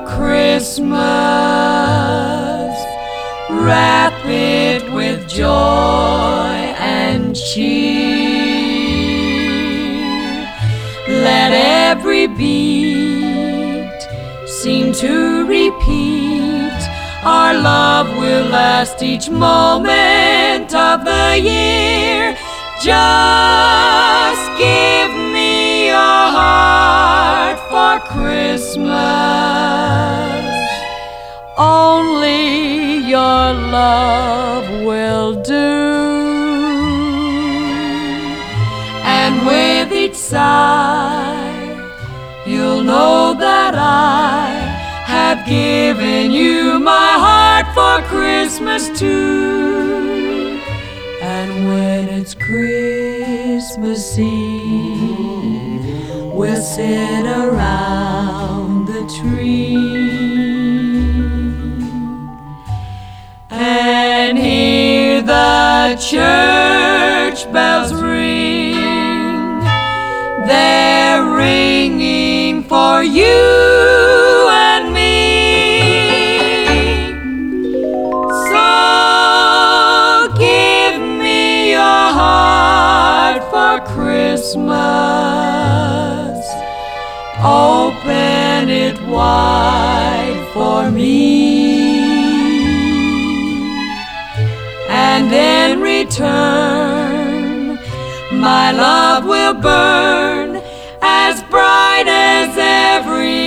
Christmas. Wrap it with joy and cheer. Let every beat seem to repeat. Our love will last each moment of the year. Just give me a heart for Christmas. Only your love will do. And with each sigh, you'll know that I have given you my heart for Christmas too. And when it's Christmas Eve, we'll sit around the tree and hear the church bells ring. They're ringing for you and me. So give me a heart for Christmas. Open it wide for me. and in return, my love will burn as bright as every